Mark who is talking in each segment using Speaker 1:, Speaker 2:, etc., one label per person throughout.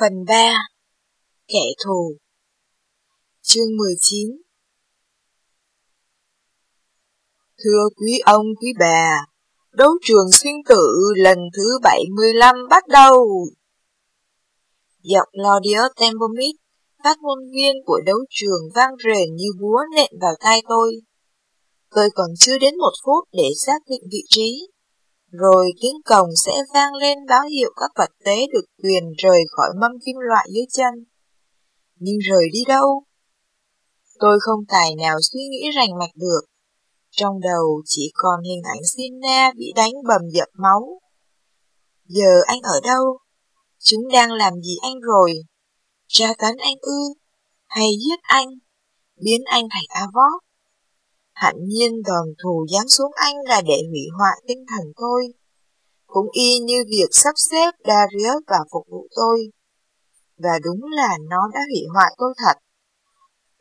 Speaker 1: Phần 3 Kẻ thù Chương 19 Thưa quý ông quý bà, đấu trường sinh tử lần thứ 75 bắt đầu. Giọng Claudius Tempomit, phát ngôn viên của đấu trường vang rền như búa nện vào tai tôi. Tôi còn chưa đến một phút để xác định vị trí rồi tiếng cồng sẽ vang lên báo hiệu các vật tế được quyền rời khỏi mâm kim loại dưới chân. Nhưng rời đi đâu? Tôi không tài nào suy nghĩ rành mạch được. Trong đầu chỉ còn hình ảnh Sina bị đánh bầm dập máu. Giờ anh ở đâu? Chúng đang làm gì anh rồi? Tra tấn anh ư? Hay giết anh? Biến anh thành Avok? Hạnh nhiên đòn thù giáng xuống anh là để hủy hoại tinh thần tôi. Cũng y như việc sắp xếp Darius vào phục vụ tôi. Và đúng là nó đã hủy hoại tôi thật.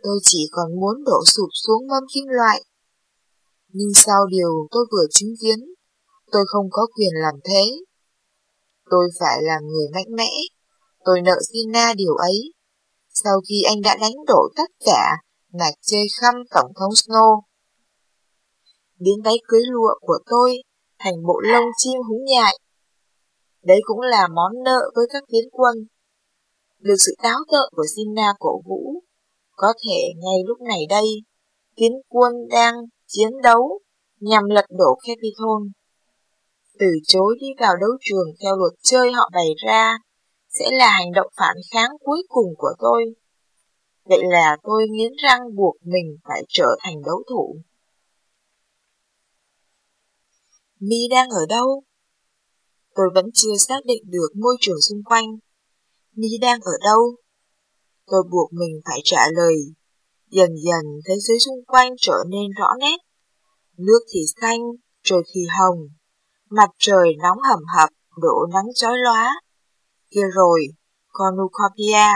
Speaker 1: Tôi chỉ còn muốn đổ sụp xuống mâm kim loại. Nhưng sau điều tôi vừa chứng kiến, tôi không có quyền làm thế. Tôi phải là người mạnh mẽ. Tôi nợ Sina điều ấy. Sau khi anh đã đánh đổ tất cả, nạt chê khăm Tổng thống Snow biến váy cưới lụa của tôi thành bộ lông chim húng nhại. Đấy cũng là món nợ với các tiến quân. Được sự táo tợn của Sina cổ vũ, có thể ngay lúc này đây, tiến quân đang chiến đấu nhằm lật đổ Capitol. Từ chối đi vào đấu trường theo luật chơi họ bày ra sẽ là hành động phản kháng cuối cùng của tôi. Vậy là tôi nghiến răng buộc mình phải trở thành đấu thủ. Mi đang ở đâu? Tôi vẫn chưa xác định được môi trường xung quanh. Mi đang ở đâu? Tôi buộc mình phải trả lời. Dần dần thế giới xung quanh trở nên rõ nét. Nước thì xanh, trời thì hồng. Mặt trời nóng hầm hập, đổ nắng chói lóa. Kia rồi, cornucopia,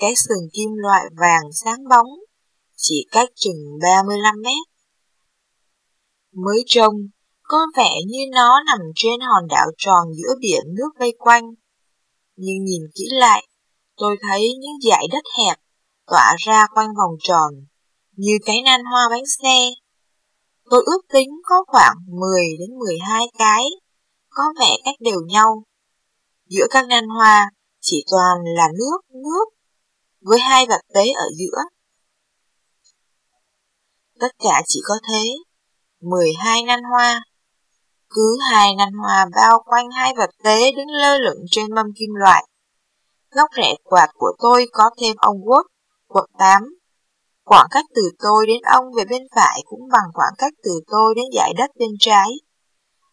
Speaker 1: cái sừng kim loại vàng sáng bóng, chỉ cách chừng 35 mét. Mới trông, có vẻ như nó nằm trên hòn đảo tròn giữa biển nước vây quanh. Nhưng nhìn kỹ lại, tôi thấy những dải đất hẹp tỏa ra quanh vòng tròn, như cái nan hoa bánh xe. Tôi ước tính có khoảng 10 đến 12 cái, có vẻ cách đều nhau. Giữa các nan hoa chỉ toàn là nước, nước, với hai vật tế ở giữa. Tất cả chỉ có thế, 12 nan hoa cứ hai nanh hoa bao quanh hai vật tế đứng lơ lửng trên mâm kim loại. Góc rẽ quạt của tôi có thêm ông Quốc, quận 8. Khoảng cách từ tôi đến ông về bên phải cũng bằng khoảng cách từ tôi đến dải đất bên trái.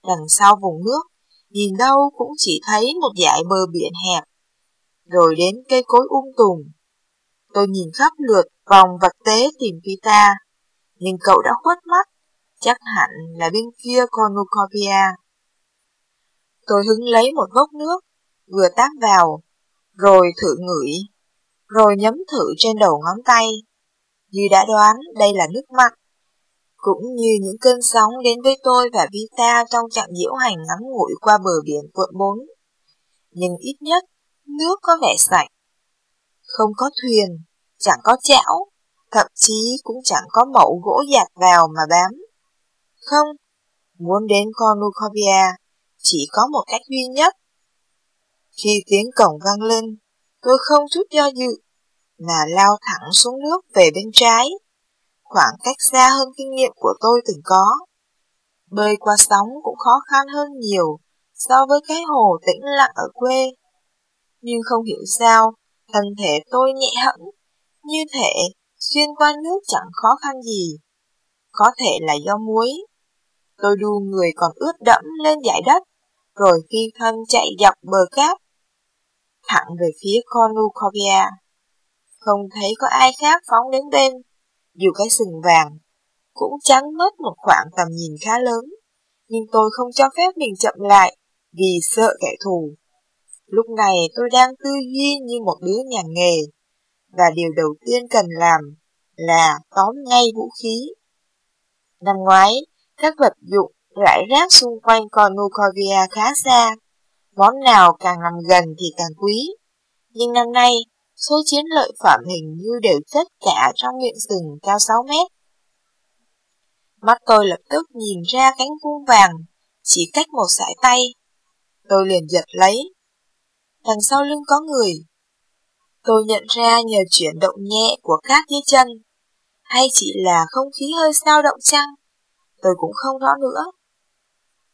Speaker 1: Đằng sau vùng nước, nhìn đâu cũng chỉ thấy một dải bờ biển hẹp. Rồi đến cây cối ung um tùm. Tôi nhìn khắp lượt vòng vật tế tìm Pita, nhưng cậu đã khuất mắt chắc hẳn là bên kia cornucopia. Tôi hứng lấy một gốc nước, vừa tát vào, rồi thử ngửi, rồi nhấm thử trên đầu ngón tay. Như đã đoán đây là nước mặn, cũng như những cơn sóng đến với tôi và Vita trong chặng diễu hành ngắn ngủi qua bờ biển quận 4. Nhưng ít nhất, nước có vẻ sạch. Không có thuyền, chẳng có chảo, thậm chí cũng chẳng có mẫu gỗ dạt vào mà bám. Không, muốn đến Cornucopia chỉ có một cách duy nhất. Khi tiếng cổng vang lên, tôi không chút do dự, mà lao thẳng xuống nước về bên trái, khoảng cách xa hơn kinh nghiệm của tôi từng có. Bơi qua sóng cũng khó khăn hơn nhiều so với cái hồ tĩnh lặng ở quê. Nhưng không hiểu sao, thân thể tôi nhẹ hẫng, như thể xuyên qua nước chẳng khó khăn gì. Có thể là do muối, Tôi đu người còn ướt đẫm lên dải đất, rồi phi thân chạy dọc bờ cát, thẳng về phía Cornucopia. Không thấy có ai khác phóng đến bên, dù cái sừng vàng cũng chắn mất một khoảng tầm nhìn khá lớn, nhưng tôi không cho phép mình chậm lại vì sợ kẻ thù. Lúc này tôi đang tư duy như một đứa nhà nghề, và điều đầu tiên cần làm là tóm ngay vũ khí. Năm ngoái, các vật dụng rải rác xung quanh Cornucopia khá xa. Món nào càng nằm gần thì càng quý. Nhưng năm nay, số chiến lợi phẩm hình như đều chất cả trong miệng sừng cao 6 mét. Mắt tôi lập tức nhìn ra cánh vuông vàng, chỉ cách một sải tay. Tôi liền giật lấy. Đằng sau lưng có người. Tôi nhận ra nhờ chuyển động nhẹ của cát dưới chân, hay chỉ là không khí hơi sao động chăng? Tôi cũng không rõ nữa.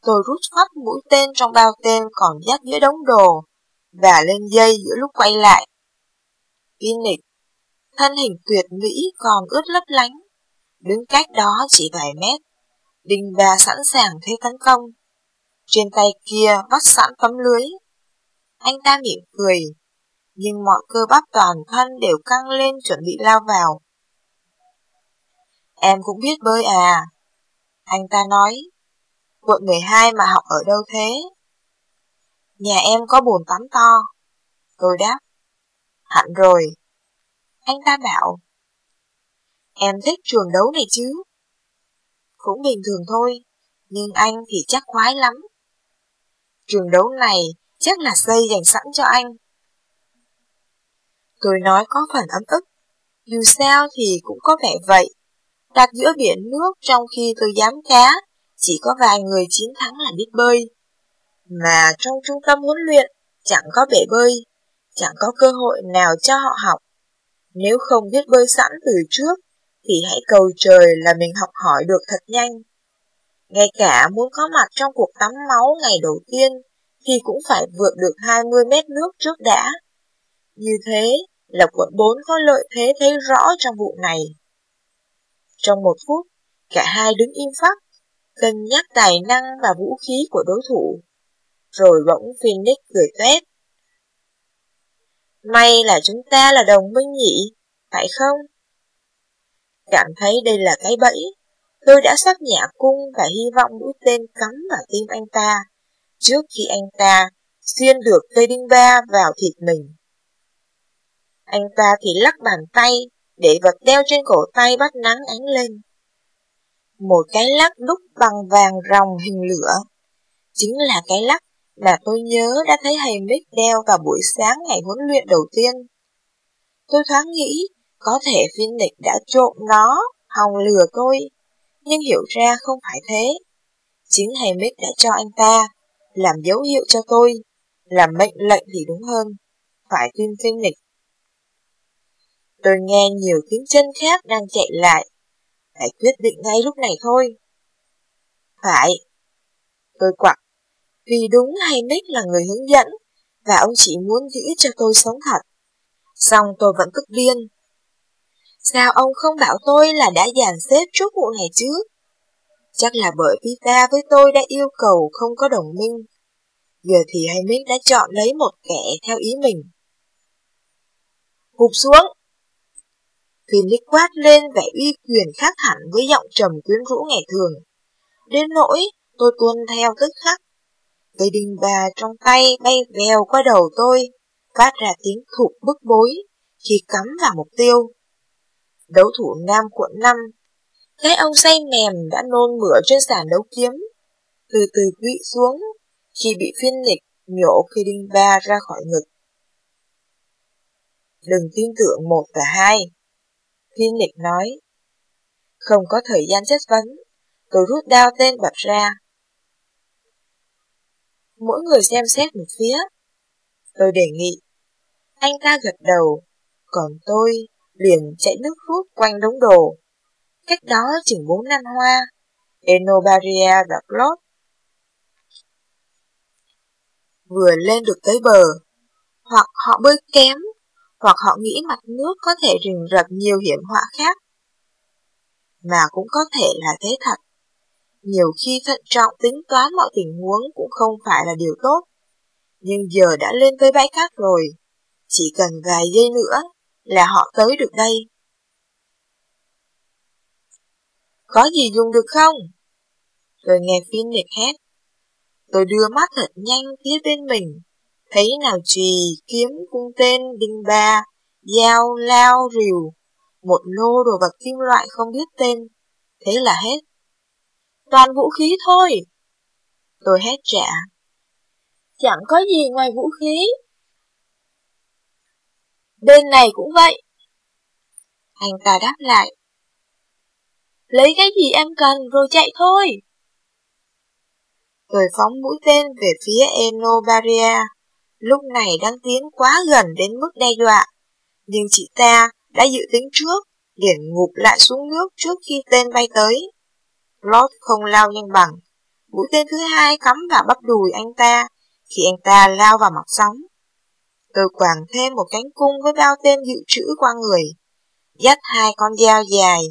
Speaker 1: Tôi rút phát mũi tên trong bao tên còn dắt giữa đống đồ, và lên dây giữa lúc quay lại. Phoenix, thân hình tuyệt mỹ còn ướt lấp lánh, đứng cách đó chỉ vài mét. Đinh ba sẵn sàng thế tấn công. Trên tay kia vắt sẵn tấm lưới. Anh ta mỉm cười, nhưng mọi cơ bắp toàn thân đều căng lên chuẩn bị lao vào. Em cũng biết bơi à? Anh ta nói, quận 12 mà học ở đâu thế? Nhà em có bồn tắm to. Tôi đáp, hẳn rồi. Anh ta bảo, em thích trường đấu này chứ? Cũng bình thường thôi, nhưng anh thì chắc khoái lắm. Trường đấu này chắc là xây dành sẵn cho anh. Tôi nói có phần ấm ức, dù sao thì cũng có vẻ vậy. Đặt giữa biển nước trong khi tôi dám cá, chỉ có vài người chiến thắng là biết bơi. Mà trong trung tâm huấn luyện, chẳng có bể bơi, chẳng có cơ hội nào cho họ học. Nếu không biết bơi sẵn từ trước, thì hãy cầu trời là mình học hỏi được thật nhanh. Ngay cả muốn có mặt trong cuộc tắm máu ngày đầu tiên, thì cũng phải vượt được 20 mét nước trước đã. Như thế là quận 4 có lợi thế thấy rõ trong vụ này. Trong một phút, cả hai đứng im phắc, cân nhắc tài năng và vũ khí của đối thủ. Rồi bỗng Phoenix cười tuét. May là chúng ta là đồng minh nhỉ, phải không? Cảm thấy đây là cái bẫy, tôi đã sắp nhả cung và hy vọng mũi tên cắm vào tim anh ta, trước khi anh ta xuyên được cây đinh ba vào thịt mình. Anh ta thì lắc bàn tay, để vật đeo trên cổ tay bắt nắng ánh lên. Một cái lắc đúc bằng vàng ròng hình lửa. Chính là cái lắc mà tôi nhớ đã thấy thầy Mick đeo vào buổi sáng ngày huấn luyện đầu tiên. Tôi thoáng nghĩ có thể Phoenix đã trộm nó, hòng lừa tôi, nhưng hiểu ra không phải thế. Chính thầy Mick đã cho anh ta, làm dấu hiệu cho tôi, làm mệnh lệnh thì đúng hơn, phải tin Phoenix. Tôi nghe nhiều tiếng chân khác đang chạy lại. Phải quyết định ngay lúc này thôi. Phải. Tôi quặc. Vì đúng hay Nick là người hướng dẫn, và ông chỉ muốn giữ cho tôi sống thật. Xong tôi vẫn tức điên. Sao ông không bảo tôi là đã dàn xếp trước vụ này chứ? Chắc là bởi vì ta với tôi đã yêu cầu không có đồng minh. Giờ thì Haymick đã chọn lấy một kẻ theo ý mình. Hụp xuống! Phoenix quát lên vẻ uy quyền khác hẳn với giọng trầm quyến rũ ngày thường. Đến nỗi, tôi tuân theo tức khắc. Cây đinh bà trong tay bay vèo qua đầu tôi, phát ra tiếng thụt bức bối khi cắm vào mục tiêu. Đấu thủ Nam quận 5, cái ông say mềm đã nôn mửa trên sàn đấu kiếm, từ từ quỵ xuống khi bị phiên lịch nhổ cây đinh ba ra khỏi ngực. Đừng tin tưởng một và hai. Thiên liệt nói. Không có thời gian chất vấn, tôi rút đao tên bật ra. Mỗi người xem xét một phía. Tôi đề nghị. Anh ta gật đầu, còn tôi liền chạy nước rút quanh đống đồ. Cách đó chừng bốn năm hoa, Enobaria và Claude. Vừa lên được tới bờ, hoặc họ bơi kém hoặc họ nghĩ mặt nước có thể rình rập nhiều hiểm họa khác. Mà cũng có thể là thế thật. Nhiều khi thận trọng tính toán mọi tình huống cũng không phải là điều tốt. Nhưng giờ đã lên tới bãi cát rồi, chỉ cần vài giây nữa là họ tới được đây. Có gì dùng được không? Tôi nghe Phoenix hét. Tôi đưa mắt thật nhanh phía bên mình, thấy nào chùy, kiếm, cung tên, đinh ba, dao, lao, rìu, một lô đồ vật kim loại không biết tên. Thế là hết. Toàn vũ khí thôi. Tôi hét trả. Chẳng có gì ngoài vũ khí. bên này cũng vậy. Anh ta đáp lại. Lấy cái gì em cần rồi chạy thôi. Tôi phóng mũi tên về phía Enobaria, lúc này đang tiến quá gần đến mức đe dọa. Nhưng chị ta đã dự tính trước, liền ngụp lại xuống nước trước khi tên bay tới. Lót không lao nhanh bằng. Mũi tên thứ hai cắm vào bắp đùi anh ta khi anh ta lao vào mặt sóng. Tôi quàng thêm một cánh cung với bao tên dự trữ qua người, dắt hai con dao dài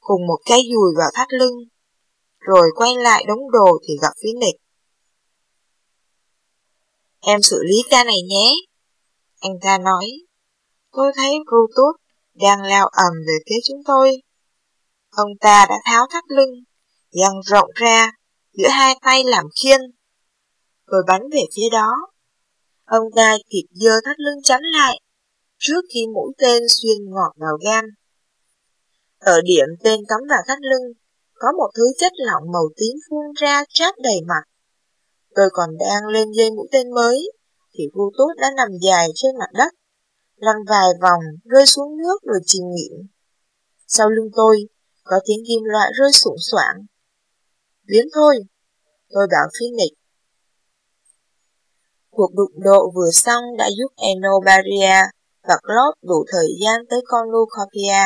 Speaker 1: cùng một cái dùi vào thắt lưng, rồi quay lại đống đồ thì gặp Phoenix. Em xử lý ca này nhé. Anh ta nói, tôi thấy Brutus đang lao ầm về phía chúng tôi. Ông ta đã tháo thắt lưng, dang rộng ra, giữa hai tay làm khiên. rồi bắn về phía đó. Ông ta kịp dơ thắt lưng chắn lại, trước khi mũi tên xuyên ngọt vào gan. Ở điểm tên cắm vào thắt lưng, có một thứ chất lỏng màu tím phun ra trát đầy mặt. Tôi còn đang lên dây mũi tên mới, thì vu tốt đã nằm dài trên mặt đất, lăn vài vòng, rơi xuống nước rồi chìm nghỉm. Sau lưng tôi, có tiếng kim loại rơi sủng soảng. Biến thôi, tôi bảo Phoenix. Cuộc đụng độ vừa xong đã giúp Enobaria và Claude đủ thời gian tới con Lucopia.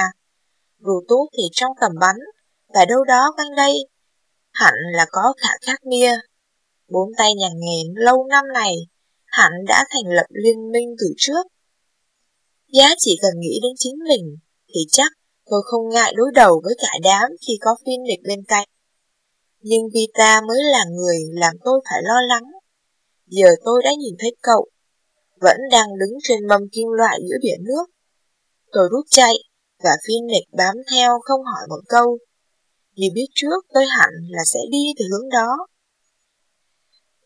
Speaker 1: Brutus thì trong tầm bắn, và đâu đó quanh đây, hẳn là có khả khắc mia. Bốn tay nhà nghề lâu năm này, hắn đã thành lập liên minh từ trước. Giá chỉ cần nghĩ đến chính mình, thì chắc tôi không ngại đối đầu với cả đám khi có Phoenix bên cạnh. Nhưng Vita mới là người làm tôi phải lo lắng. Giờ tôi đã nhìn thấy cậu, vẫn đang đứng trên mâm kim loại giữa biển nước. Tôi rút chạy, và Phoenix bám theo không hỏi một câu. Vì biết trước tôi hẳn là sẽ đi từ hướng đó.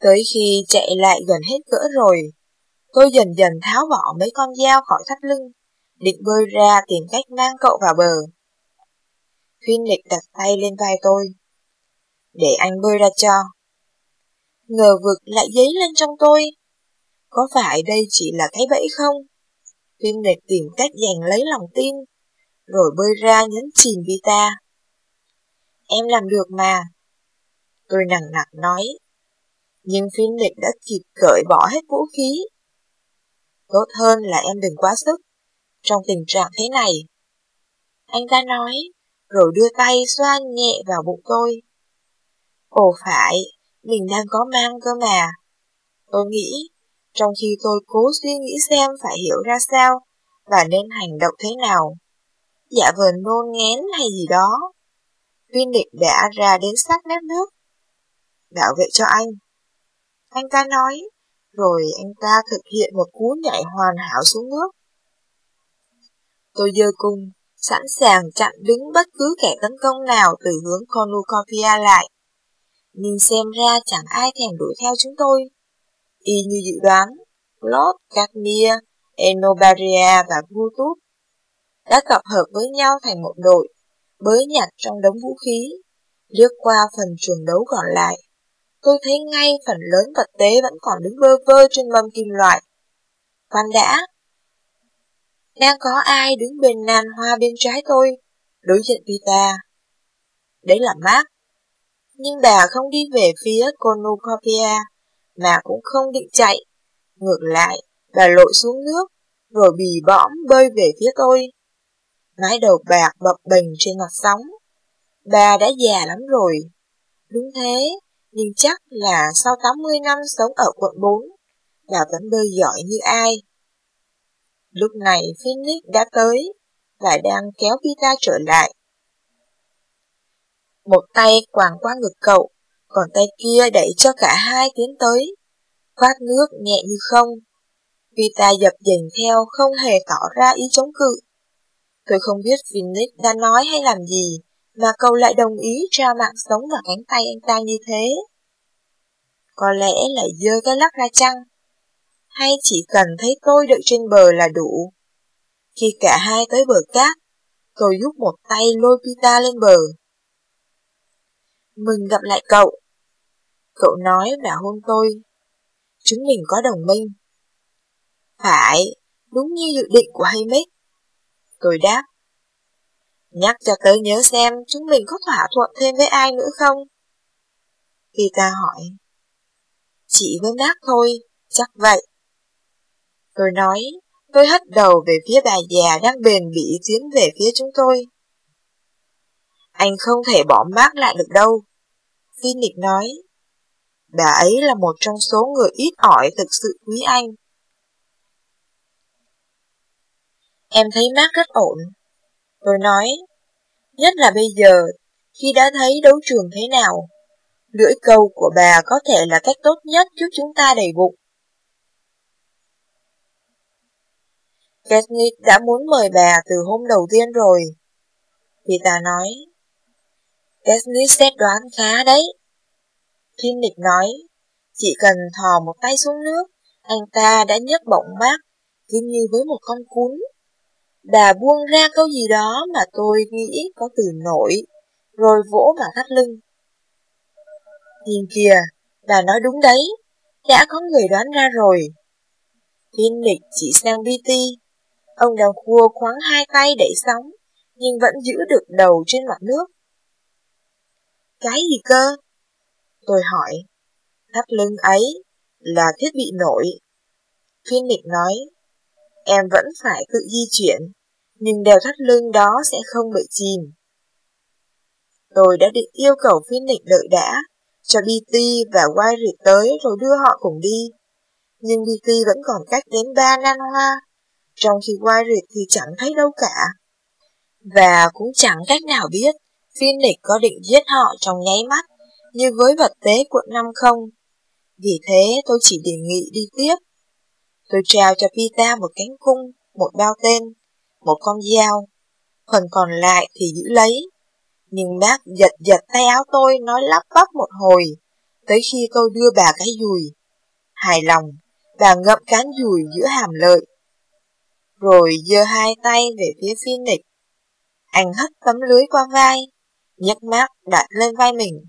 Speaker 1: Tới khi chạy lại gần hết cỡ rồi, tôi dần dần tháo bỏ mấy con dao khỏi thắt lưng, định bơi ra tìm cách mang cậu vào bờ. Phoenix đặt tay lên vai tôi. Để anh bơi ra cho. Ngờ vực lại dấy lên trong tôi. Có phải đây chỉ là cái bẫy không? Phoenix tìm cách giành lấy lòng tin, rồi bơi ra nhấn chìm Vita. Em làm được mà. Tôi nặng nặc nói, nhưng Phoenix đã kịp cởi bỏ hết vũ khí. Tốt hơn là em đừng quá sức, trong tình trạng thế này. Anh ta nói, rồi đưa tay xoa nhẹ vào bụng tôi. Ồ phải, mình đang có mang cơ mà. Tôi nghĩ, trong khi tôi cố suy nghĩ xem phải hiểu ra sao và nên hành động thế nào. Dạ vờ nôn ngén hay gì đó. Phoenix đã ra đến sát mép nước. Bảo vệ cho anh. Anh ta nói, rồi anh ta thực hiện một cú nhảy hoàn hảo xuống nước. Tôi dơ cung, sẵn sàng chặn đứng bất cứ kẻ tấn công nào từ hướng Cornucopia lại. Nhưng xem ra chẳng ai thèm đuổi theo chúng tôi. Y như dự đoán, Lord, Cadmia, Enobaria và Brutus đã tập hợp với nhau thành một đội, bới nhặt trong đống vũ khí, lướt qua phần trường đấu còn lại tôi thấy ngay phần lớn vật tế vẫn còn đứng vơ vơ trên mâm kim loại. Khoan đã! Đang có ai đứng bên nàn hoa bên trái tôi, đối diện Pita. Đấy là Mark. Nhưng bà không đi về phía Cornucopia, mà cũng không định chạy. Ngược lại, bà lội xuống nước, rồi bì bõm bơi về phía tôi. Mái đầu bạc bập bềnh trên mặt sóng. Bà đã già lắm rồi. Đúng thế, nhưng chắc là sau 80 năm sống ở quận 4, bà vẫn bơi giỏi như ai. Lúc này Phoenix đã tới và đang kéo Pita trở lại. Một tay quàng qua ngực cậu, còn tay kia đẩy cho cả hai tiến tới. Khoát nước nhẹ như không. Pita dập dềnh theo không hề tỏ ra ý chống cự. Tôi không biết Phoenix đã nói hay làm gì, mà cậu lại đồng ý ra mạng sống và cánh tay anh ta như thế. Có lẽ là dơ cái lắc ra chăng? Hay chỉ cần thấy tôi đợi trên bờ là đủ? Khi cả hai tới bờ cát, tôi giúp một tay lôi Pita lên bờ. Mừng gặp lại cậu. Cậu nói và hôn tôi. Chúng mình có đồng minh. Phải, đúng như dự định của Haymick. Tôi đáp, nhắc cho tớ nhớ xem chúng mình có thỏa thuận thêm với ai nữa không? Khi ta hỏi, chỉ với bác thôi, chắc vậy. Tôi nói, tôi hất đầu về phía bà già đang bền bỉ tiến về phía chúng tôi. Anh không thể bỏ mát lại được đâu. Phoenix nói, bà ấy là một trong số người ít ỏi thực sự quý anh. Em thấy mát rất ổn. Tôi nói, nhất là bây giờ, khi đã thấy đấu trường thế nào, lưỡi câu của bà có thể là cách tốt nhất giúp chúng ta đầy bụng. Katniss đã muốn mời bà từ hôm đầu tiên rồi. Vì ta nói, Katniss xét đoán khá đấy. Phoenix nói, chỉ cần thò một tay xuống nước, anh ta đã nhấc bọng mát, cứ như với một con cún. Bà buông ra câu gì đó mà tôi nghĩ có từ nổi, rồi vỗ vào thắt lưng. Nhìn kìa, bà nói đúng đấy, đã có người đoán ra rồi. Thiên Phoenix chỉ sang BT, ông đang khua khoáng hai tay đẩy sóng, nhưng vẫn giữ được đầu trên mặt nước. Cái gì cơ? Tôi hỏi. Thắt lưng ấy là thiết bị nổi. Phoenix nói, em vẫn phải tự di chuyển, nhưng đèo thắt lưng đó sẽ không bị chìm. Tôi đã định yêu cầu Phoenix đợi đã, cho BT và Wire tới rồi đưa họ cùng đi. Nhưng BT vẫn còn cách đến ba nan hoa, trong khi Wire thì chẳng thấy đâu cả. Và cũng chẳng cách nào biết Phoenix có định giết họ trong nháy mắt như với vật tế quận năm không. Vì thế tôi chỉ đề nghị đi tiếp. Tôi trao cho Pita một cánh cung, một bao tên, một con dao. Phần còn lại thì giữ lấy. Nhưng bác giật giật tay áo tôi nói lắp bắp một hồi, tới khi tôi đưa bà cái dùi. Hài lòng, bà ngậm cán dùi giữa hàm lợi. Rồi giơ hai tay về phía Phoenix. Anh hất tấm lưới qua vai, nhấc mắt đặt lên vai mình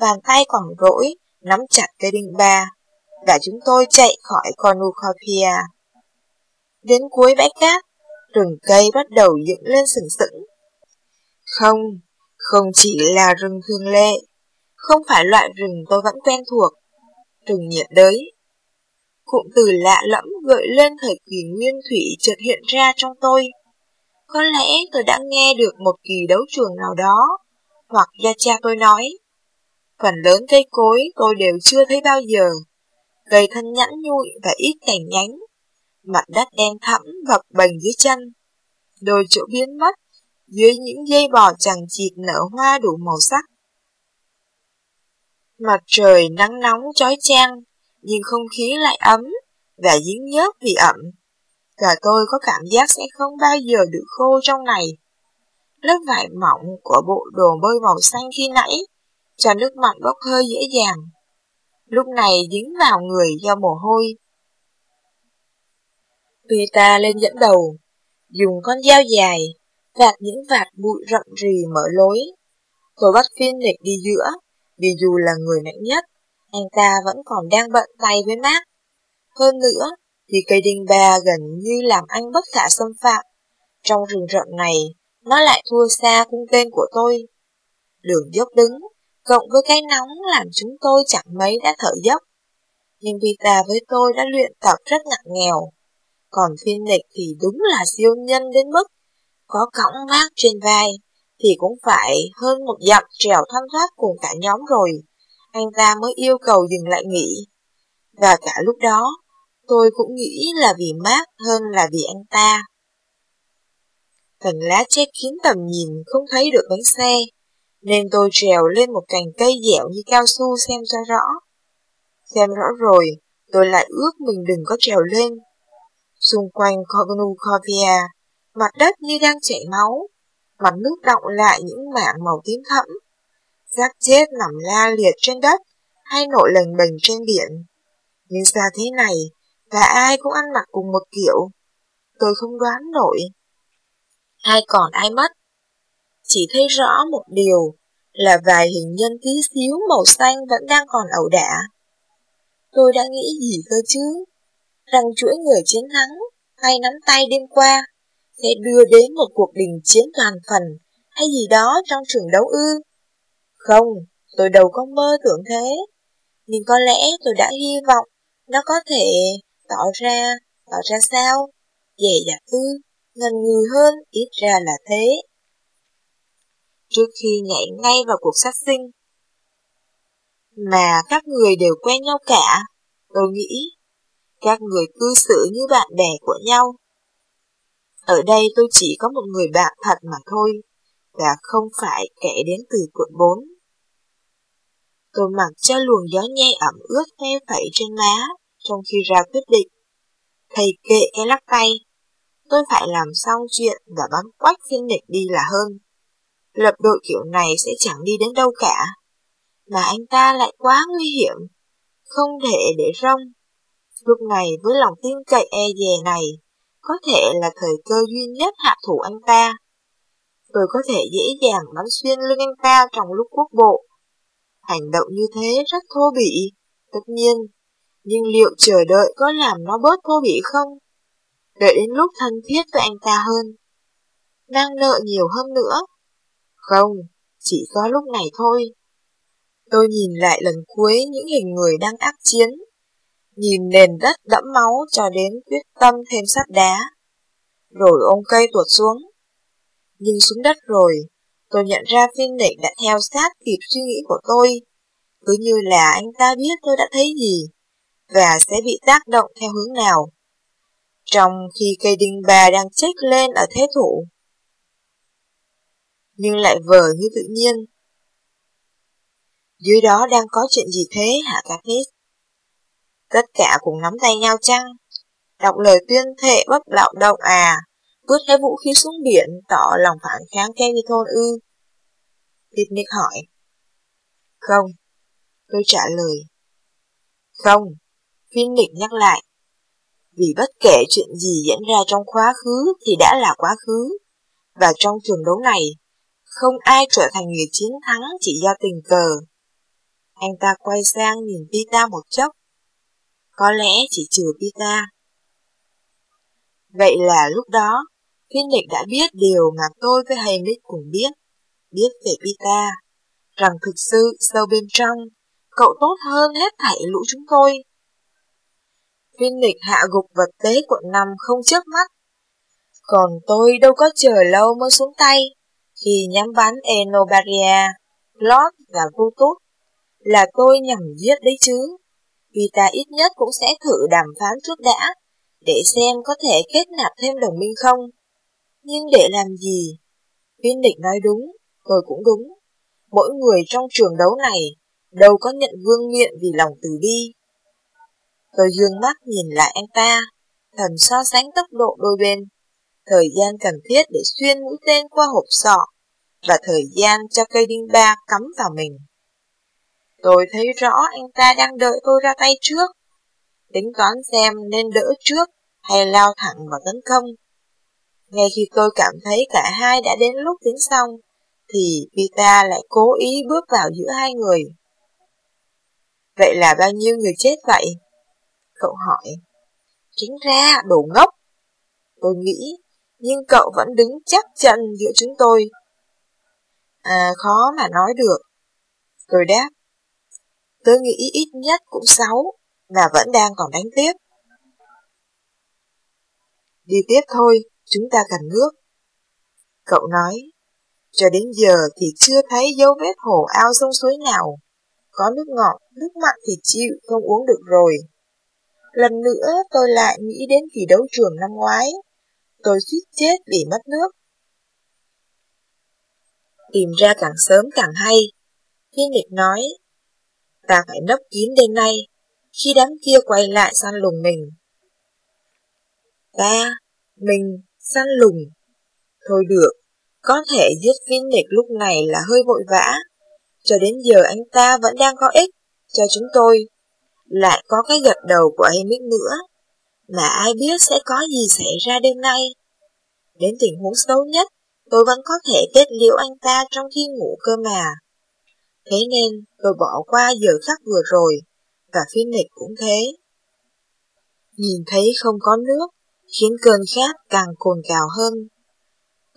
Speaker 1: bàn tay còn rỗi, nắm chặt cây đinh ba, và chúng tôi chạy khỏi Cornucopia. Đến cuối bãi cát, rừng cây bắt đầu dựng lên sừng sững. Không, không chỉ là rừng thường lệ, không phải loại rừng tôi vẫn quen thuộc, rừng nhiệt đới. Cụm từ lạ lẫm gợi lên thời kỳ nguyên thủy chợt hiện ra trong tôi. Có lẽ tôi đã nghe được một kỳ đấu trường nào đó, hoặc do cha tôi nói. Phần lớn cây cối tôi đều chưa thấy bao giờ. Cây thân nhẵn nhụi và ít cành nhánh. Mặt đất đen thẫm gập bềnh dưới chân. Đôi chỗ biến mất dưới những dây bò chẳng chịt nở hoa đủ màu sắc. Mặt trời nắng nóng chói chang, nhưng không khí lại ấm và dính nhớt vì ẩm. Cả tôi có cảm giác sẽ không bao giờ được khô trong này. Lớp vải mỏng của bộ đồ bơi màu xanh khi nãy cho nước mặn bốc hơi dễ dàng. Lúc này dính vào người do mồ hôi. Peta lên dẫn đầu, dùng con dao dài, vạt những vạt bụi rậm rì mở lối. Tôi bắt phiên lệch đi giữa, vì dù là người mạnh nhất, anh ta vẫn còn đang bận tay với mát. Hơn nữa, thì cây đinh ba gần như làm anh bất khả xâm phạm. Trong rừng rậm này, nó lại thua xa cung tên của tôi. Đường dốc đứng, cộng với cái nóng làm chúng tôi chẳng mấy đã thở dốc. Nhưng Vita với tôi đã luyện tập rất nặng nghèo, còn Phoenix thì đúng là siêu nhân đến mức có cõng vác trên vai thì cũng phải hơn một dặm trèo thanh thoát cùng cả nhóm rồi, anh ta mới yêu cầu dừng lại nghỉ. Và cả lúc đó, tôi cũng nghĩ là vì mát hơn là vì anh ta. Tầng lá che kín tầm nhìn không thấy được bánh xe, nên tôi trèo lên một cành cây dẻo như cao su xem cho rõ. Xem rõ rồi, tôi lại ước mình đừng có trèo lên. Xung quanh Cognucovia, mặt đất như đang chảy máu, mặt nước động lại những mảng màu tím thẫm. Xác chết nằm la liệt trên đất hay nổi lềnh bềnh trên biển. Nhưng xa thế này, và ai cũng ăn mặc cùng một kiểu. Tôi không đoán nổi. Hay còn ai mất? Chỉ thấy rõ một điều là vài hình nhân tí xíu màu xanh vẫn đang còn ẩu đả. Tôi đã nghĩ gì cơ chứ? Rằng chuỗi người chiến thắng, hay nắm tay đêm qua sẽ đưa đến một cuộc đình chiến toàn phần hay gì đó trong trường đấu ư. Không, tôi đâu có mơ tưởng thế. Nhưng có lẽ tôi đã hy vọng nó có thể tỏ ra, tỏ ra sao? Dè dặt ư, ngần ngừ hơn, ít ra là thế. Trước khi nhảy ngay vào cuộc sát sinh, mà các người đều quen nhau cả, tôi nghĩ các người cư xử như bạn bè của nhau. Ở đây tôi chỉ có một người bạn thật mà thôi, và không phải kể đến từ quận 4. Tôi mặc cho luồng gió nhẹ ẩm ướt phe phẩy trên má trong khi ra quyết định. Thầy kệ cái lắc tay. Tôi phải làm xong chuyện và bắn quách phiên địch đi là hơn. Lập đội kiểu này sẽ chẳng đi đến đâu cả. Mà anh ta lại quá nguy hiểm, không thể để rong. Lúc này với lòng tin cậy e dè này, có thể là thời cơ duy nhất hạ thủ anh ta. Tôi có thể dễ dàng bắn xuyên lưng anh ta trong lúc quốc bộ. Hành động như thế rất thô bỉ, tất nhiên, nhưng liệu chờ đợi có làm nó bớt thô bỉ không? Đợi đến lúc thân thiết với anh ta hơn. Đang nợ nhiều hơn nữa. Không, chỉ có lúc này thôi. Tôi nhìn lại lần cuối những hình người đang ác chiến nhìn nền đất đẫm máu cho đến quyết tâm thêm sắt đá. Rồi ôm cây tuột xuống. Nhưng xuống đất rồi, tôi nhận ra phiên địch đã theo sát kịp suy nghĩ của tôi. Cứ như là anh ta biết tôi đã thấy gì, và sẽ bị tác động theo hướng nào. Trong khi cây đinh bà đang chết lên ở thế thủ. Nhưng lại vờ như tự nhiên. Dưới đó đang có chuyện gì thế hả Katniss? Tất cả cùng nắm tay nhau chăng? Đọc lời tuyên thệ bất bạo động à? Vứt hết vũ khí xuống biển, tỏ lòng phản kháng Capitol ư? Picnic hỏi. Không. Tôi trả lời. Không. Phoenix nhắc lại. Vì bất kể chuyện gì diễn ra trong quá khứ thì đã là quá khứ. Và trong trường đấu này, không ai trở thành người chiến thắng chỉ do tình cờ. Anh ta quay sang nhìn Pita một chốc, có lẽ chỉ trừ Pita. Vậy là lúc đó, phiên địch đã biết điều mà tôi với Haymitch cùng biết, biết về Pita, rằng thực sự sâu bên trong, cậu tốt hơn hết thảy lũ chúng tôi. Phiên địch hạ gục vật tế quận năm không trước mắt, còn tôi đâu có chờ lâu mới xuống tay, khi nhắm bắn Enobaria, Lord và Vutus, là tôi nhằm giết đấy chứ vì ta ít nhất cũng sẽ thử đàm phán trước đã, để xem có thể kết nạp thêm đồng minh không. Nhưng để làm gì? Viên địch nói đúng, tôi cũng đúng. Mỗi người trong trường đấu này đâu có nhận vương miện vì lòng từ bi. Tôi dương mắt nhìn lại anh ta, thần so sánh tốc độ đôi bên, thời gian cần thiết để xuyên mũi tên qua hộp sọ, và thời gian cho cây đinh ba cắm vào mình. Tôi thấy rõ anh ta đang đợi tôi ra tay trước. Tính toán xem nên đỡ trước hay lao thẳng vào tấn công. Ngay khi tôi cảm thấy cả hai đã đến lúc tính xong, thì Pita lại cố ý bước vào giữa hai người. Vậy là bao nhiêu người chết vậy? Cậu hỏi. Chính ra, đồ ngốc. Tôi nghĩ, nhưng cậu vẫn đứng chắc chân giữa chúng tôi. À, khó mà nói được. Tôi đáp, tôi nghĩ ít nhất cũng sáu, và vẫn đang còn đánh tiếp. Đi tiếp thôi, chúng ta cần nước. Cậu nói, cho đến giờ thì chưa thấy dấu vết hồ ao sông suối nào. Có nước ngọt, nước mặn thì chịu, không uống được rồi. Lần nữa tôi lại nghĩ đến kỳ đấu trường năm ngoái. Tôi suýt chết vì mất nước. Tìm ra càng sớm càng hay. Thiên địch nói, ta phải nấp kín đêm nay, khi đám kia quay lại săn lùng mình. Ta, mình, săn lùng. Thôi được, có thể giết Phoenix lúc này là hơi vội vã. Cho đến giờ anh ta vẫn đang có ích cho chúng tôi. Lại có cái gật đầu của Amic nữa. Mà ai biết sẽ có gì xảy ra đêm nay. Đến tình huống xấu nhất, tôi vẫn có thể kết liễu anh ta trong khi ngủ cơ mà. Thế nên tôi bỏ qua giờ khắc vừa rồi, và Phoenix cũng thế. Nhìn thấy không có nước, khiến cơn khát càng cồn cào hơn.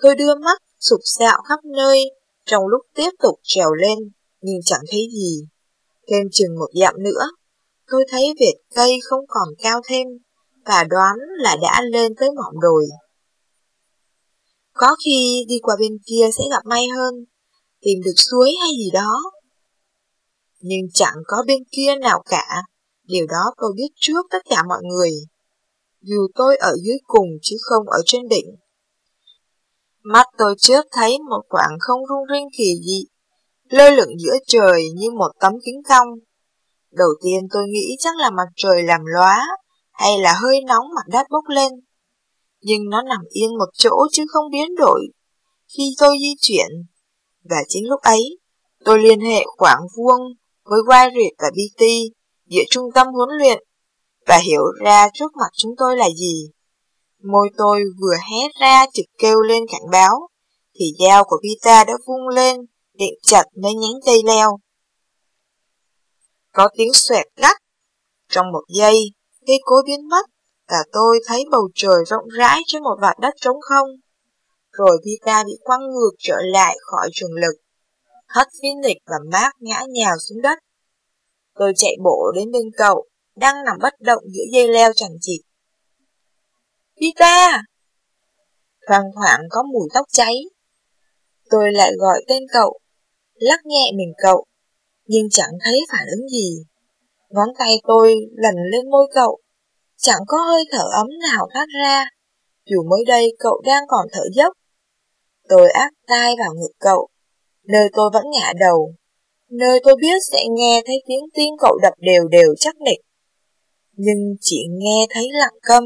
Speaker 1: Tôi đưa mắt sụp sạo khắp nơi trong lúc tiếp tục trèo lên, nhưng chẳng thấy gì. Thêm chừng một dặm nữa, tôi thấy vệt cây không còn cao thêm, và đoán là đã lên tới mỏm đồi. Có khi đi qua bên kia sẽ gặp may hơn, tìm được suối hay gì đó. Nhưng chẳng có bên kia nào cả, điều đó tôi biết trước tất cả mọi người. Dù tôi ở dưới cùng chứ không ở trên đỉnh. Mắt tôi trước thấy một khoảng không rung rinh kỳ dị, lơ lửng giữa trời như một tấm kính cong. Đầu tiên tôi nghĩ chắc là mặt trời làm lóa, hay là hơi nóng mặt đất bốc lên. Nhưng nó nằm yên một chỗ chứ không biến đổi khi tôi di chuyển. Và chính lúc ấy, tôi liên hệ khoảng vuông với Wyatt và BT giữa trung tâm huấn luyện và hiểu ra trước mặt chúng tôi là gì. Môi tôi vừa hé ra trực kêu lên cảnh báo, thì dao của Vita đã vung lên, định chặt mấy nhánh cây leo. Có tiếng xoẹt gắt. Trong một giây, cây cối biến mất, cả tôi thấy bầu trời rộng rãi trên một vạt đất trống không. Rồi Vita bị quăng ngược trở lại khỏi trường lực. Hất Phoenix và Mark ngã nhào xuống đất. Tôi chạy bộ đến bên cậu, đang nằm bất động giữa dây leo chẳng chịt. Vita! Thoang thoảng có mùi tóc cháy. Tôi lại gọi tên cậu, lắc nhẹ mình cậu, nhưng chẳng thấy phản ứng gì. Ngón tay tôi lần lên môi cậu, chẳng có hơi thở ấm nào thoát ra, dù mới đây cậu đang còn thở dốc. Tôi áp tai vào ngực cậu, nơi tôi vẫn ngả đầu, nơi tôi biết sẽ nghe thấy tiếng tim cậu đập đều đều chắc nịch. Nhưng chỉ nghe thấy lặng câm,